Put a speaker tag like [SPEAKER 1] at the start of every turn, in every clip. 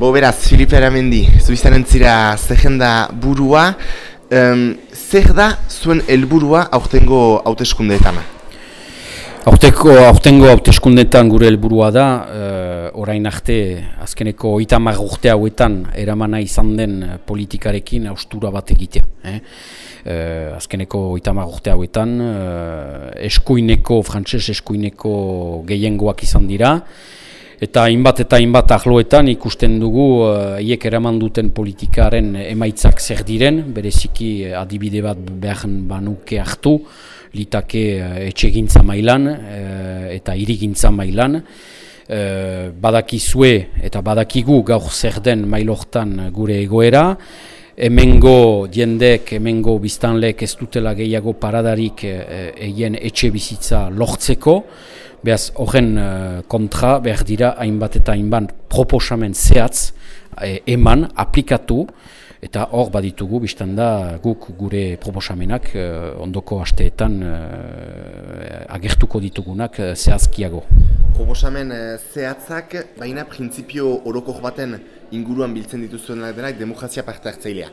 [SPEAKER 1] Bo beraz, Filipe Aramendi, zuizaren zira zehenda burua, um, zer da zuen helburua aurtengo hauteskundeetan?
[SPEAKER 2] Aurteko, aurtengo hauteskundeetan gure helburua da, uh, orain arte, azkeneko itamar urte hauetan eramana izan den politikarekin austura bat egitea. Eh? Uh, azkeneko itamar urte hauetan, uh, eskuineko, frantses eskuineko gehiengoak izan dira, Eta hainbat eta hainbat ahloetan ikusten dugu haiek uh, eraman duten politikaren emaitzak zer diren, bereziki uh, adibide bat behar banuke hartu, litake uh, etxegintza mailan eta irigintza mailan. Badakizue eta badakigu gaur zer den mailortan gure egoera, hemengo diendek, hemengo biztanlek ez dutela gehiago paradarik egin etxe bizitza lortzeko, Beaz, horren uh, kontra behar dira hainbat eta hainbat proposamen zehatz eh, eman, aplikatu, eta hor baditugu, biztan da guk gure proposamenak uh, ondoko hasteetan uh, agertuko ditugunak zehazkiago.
[SPEAKER 1] Proposamen zehatzak, baina printzipio orokor baten inguruan biltzen dituzuen denak demokrazia parte hartzailea.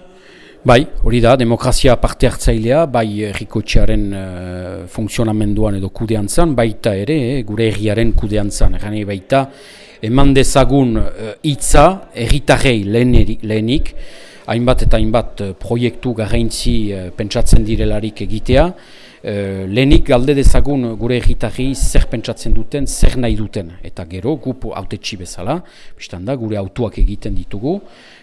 [SPEAKER 2] Bai, hori da, demokrazia parte hartzailea, bai errikotxearen uh, funtzionamenduan edo kudeantzan, baita ere, eh, gure erriaren kudeantzan. Egan baita, eman dezagun hitza uh, erritarrei lehenik, hainbat eta hainbat uh, proiektu garraintzi uh, pentsatzen direlarik egitea, Uh, lehenik galde dezagun gure egitarri zer pentsatzen duten, zer nahi duten. Eta gero, gupu autetxi bezala, biztan da, gure autuak egiten ditugu,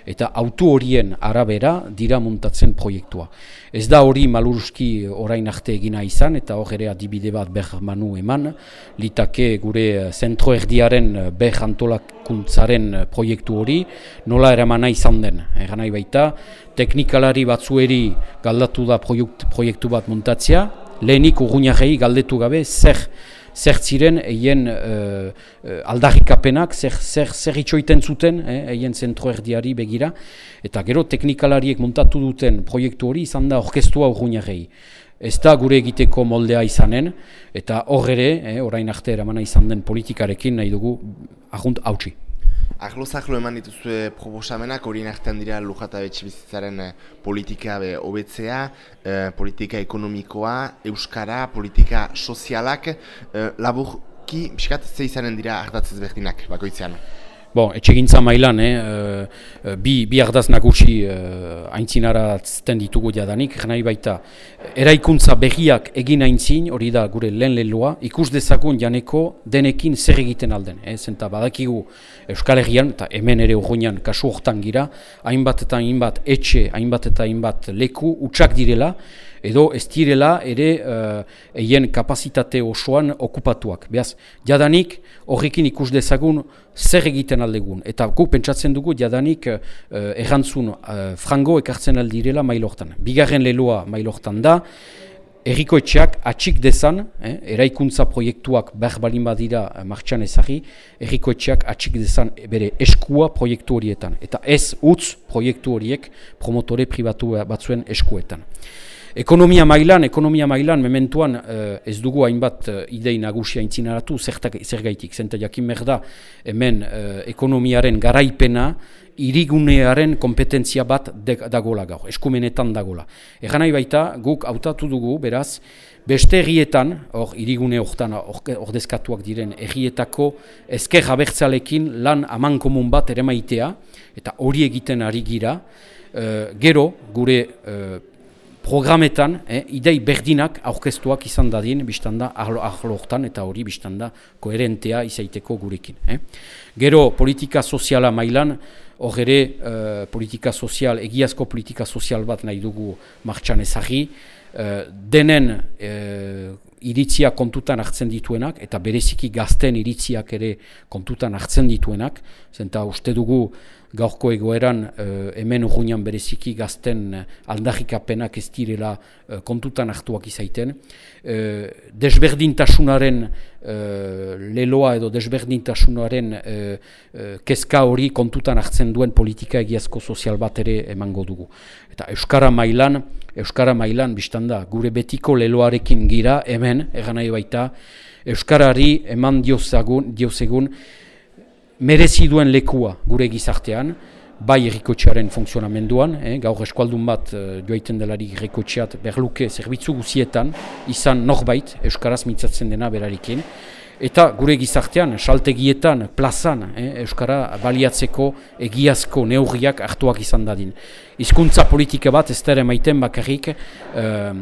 [SPEAKER 2] eta autu horien arabera dira muntatzen proiektua. Ez da hori maluruski orain arte egina izan, eta hor ere adibide bat behar manu eman, litake gure zentro erdiaren behar antolakuntzaren proiektu hori, nola eramana izan den. Egan nahi baita, teknikalari batzueri galdatu da proiektu bat muntatzea, lehenik urguñarrei galdetu gabe zer zer ziren eien uh, aldarrikapenak, zer, zer, zer itxoiten zuten eien eh, zentro erdiari begira, eta gero teknikalariek montatu duten proiektu hori izan da orkestua urguñarrei. Ez da gure egiteko moldea izanen, eta hor ere, eh, orain arte eramana izan den politikarekin nahi dugu ahunt hautsi.
[SPEAKER 1] Ahlo-zahlo eman dituzue proposamenak horien artean dira lujata bizitzaren eh, politika be hobetzea, eh, politika ekonomikoa, euskara, politika sozialak, eh, laburki, biskat, ze izanen dira hartatzez berdinak bakoitzean?
[SPEAKER 2] Bon, etxegintza mailan, eh, uh, bi, bi ardaz nagusi uh, aintzinara zten ditugu jadanik, nahi baita, eraikuntza berriak egin aintzin, hori da gure lehen leloa, ikus dezagun janeko denekin zer egiten alden. Eh? Zenta badakigu Euskal Herrian, eta hemen ere urruinan kasu hortan gira, hainbat eta hainbat etxe, hainbat eta hainbat leku, utxak direla, edo ez direla ere uh, kapazitate osoan okupatuak. Beaz, jadanik horrekin ikus dezagun zer egiten aldegun. Eta guk pentsatzen dugu jadanik uh, errantzun uh, frango ekartzen aldirela mailortan. Bigarren leloa mailortan da, Errikoetxeak atxik dezan, eh, eraikuntza proiektuak behar balin badira eh, martxan ezari, errikoetxeak atxik dezan bere eskua proiektu horietan. Eta ez utz proiektu horiek promotore pribatu batzuen eskuetan. Ekonomia mailan, ekonomia mailan, mementuan uh, ez dugu hainbat uh, idei nagusia intzinaratu, zer gaitik, zenta jakin merda hemen uh, ekonomiaren garaipena, irigunearen kompetentzia bat dagola gaur, eskumenetan dagola. Egan nahi baita, guk hautatu dugu, beraz, beste errietan, hor irigune horretan ordezkatuak diren errietako ezker abertzalekin lan aman komun bat ere maitea, eta hori egiten ari gira, gero gure programetan, eh, idei berdinak aurkeztuak izan dadin, biztanda ahlo, ahlo eta hori biztanda koherentea izaiteko gurekin. Eh. Gero, politika soziala mailan, hor ere, uh, politika sozial, egiazko politika sozial bat nahi dugu martxan ezagi, uh, denen uh, iritzia kontutan hartzen dituenak, eta bereziki gazten iritziak ere kontutan hartzen dituenak, zenta uste dugu gaurko egoeran uh, hemen urruinan bereziki gazten uh, aldarrikapenak ez direla uh, kontutan hartuak izaiten. Desberdintasunaren leloa edo desberdintasunaren kezka hori kontutan hartzen duen politika egiazko sozial bat ere emango dugu. Eta Euskara mailan, Euskara mailan, biztanda, gure betiko leloarekin gira hemen, egan nahi baita, Euskarari eman diozegun, diozegun merezi duen lekua gure gizartean, bai errikotxearen funtzionamenduan, eh, gaur eskualdun bat eh, joaiten delari errikotxeat berluke zerbitzu guzietan, izan norbait, Euskaraz mitzatzen dena berarikin, eta gure gizartean, saltegietan, plazan, eh, Euskara baliatzeko egiazko neurriak hartuak izan dadin. Hizkuntza politika bat ez dara maiten bakarrik eh,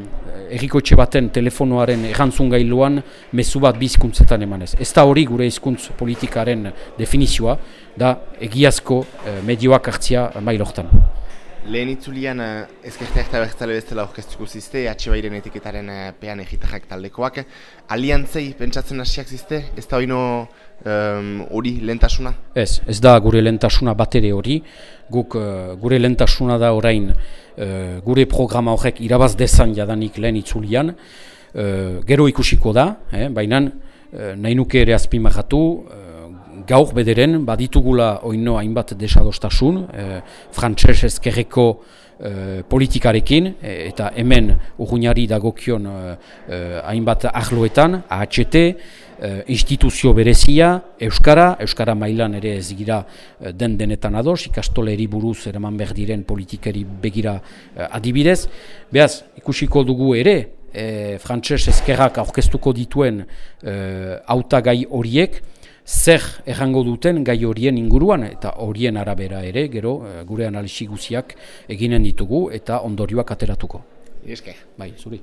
[SPEAKER 2] errikotxe baten telefonoaren errantzun gailuan mezu bat bizkuntzetan emanez. Ez da hori gure hizkuntz politikaren definizioa, da egiazko eh, medioak hartzia mailortan.
[SPEAKER 1] Lehen itzulian uh, ezkerteak eta bertzale bezala orkestuko zizte, atxe bairen etiketaren uh, pean egitajak taldekoak. Aliantzei pentsatzen hasiak zizte, ez da hori um, lentasuna?
[SPEAKER 2] Ez, ez da gure lentasuna batere hori. Guk uh, gure lentasuna da orain uh, gure programa horrek irabaz dezan jadanik lehen itzulian. Uh, gero ikusiko da, eh, baina uh, nahi nuke ere azpimagatu, gaur bederen baditugula oino hainbat desadostasun e, frantses ezkerreko e, politikarekin e, eta hemen urguñari dagokion e, hainbat ahloetan AHT e, instituzio berezia Euskara, Euskara mailan ere ez gira den denetan ados, ikastoleri buruz eraman behar diren politikari begira adibidez. Beaz, ikusiko dugu ere, e, frantses ezkerrak aurkeztuko dituen e, autagai horiek, zer errango duten gai horien inguruan eta horien arabera ere gero eh, gure analisi guziak eginen ditugu eta ondorioak ateratuko.
[SPEAKER 1] Eske.
[SPEAKER 2] Bai, zuri.